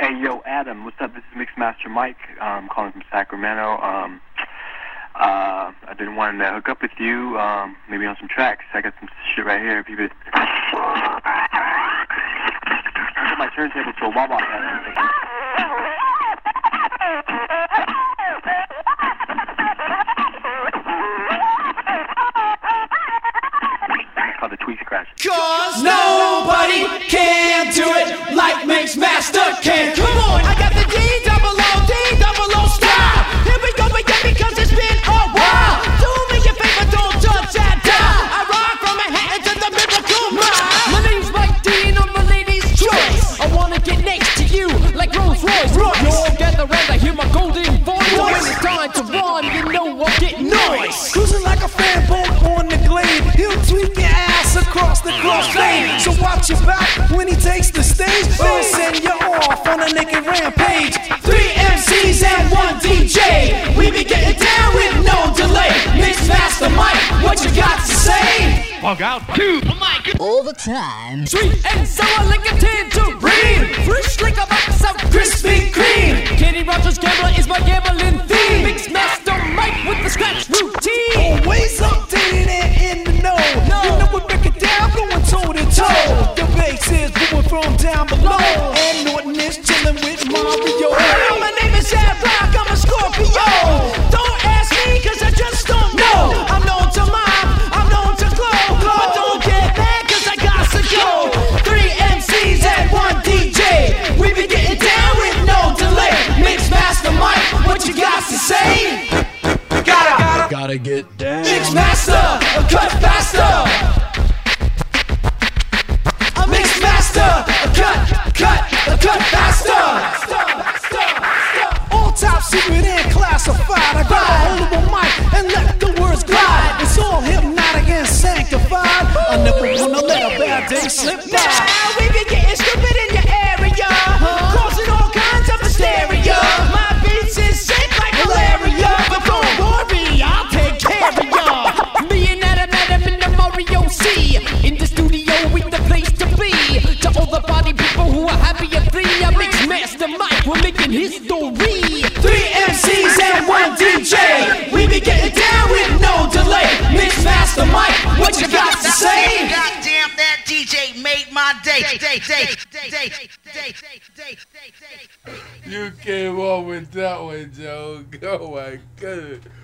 Hey, yo, Adam, what's up? This is Mixmaster Mike. Um, calling from Sacramento. Um, uh, I've been wanting to hook up with you, um, maybe on some tracks. I got some shit right here. If you could. I put my turntable to a wah hear my voice. When it's time to run, you know I'm getting noise. Cruising like a fan boat on the glade. He'll tweak your ass across the crossfade. So watch your back when he takes the stage. Or send you off on a naked rampage. Three MCs and one DJ. We be getting down with no delay. Mix master Mike, what you got to say? Bug out. Two. all the time. Sweet and sour like a tangerine. Fresh like a chilling Mario. My name is Ad Rock, I'm a Scorpio. Don't ask me, cause I just don't know. I'm known to mom, I'm known to glow. But don't get mad, cause I got to go. Three MCs and one DJ. We be getting down with no delay. Mix Master Mike, what you got to say? Gotta, Gotta get down. Mix Master, a cut faster. Secret and classified. I grab a hold of a mic and let the words glide. It's all hypnotic and sanctified. I never wanna let a bad day slip by. Now we be getting stupid in your area, causing all kinds of hysteria. My beats is sick like malaria, but don't worry, I'll take care of ya. Me and Adam, Adam in the Mario C, in the studio with the place to be. To all the party people who are happy and free, I mix master Mike, we're making history. DJ made my day. Day, day, day, day, day, day, day, day. You came on with that one, Joe. Oh my goodness.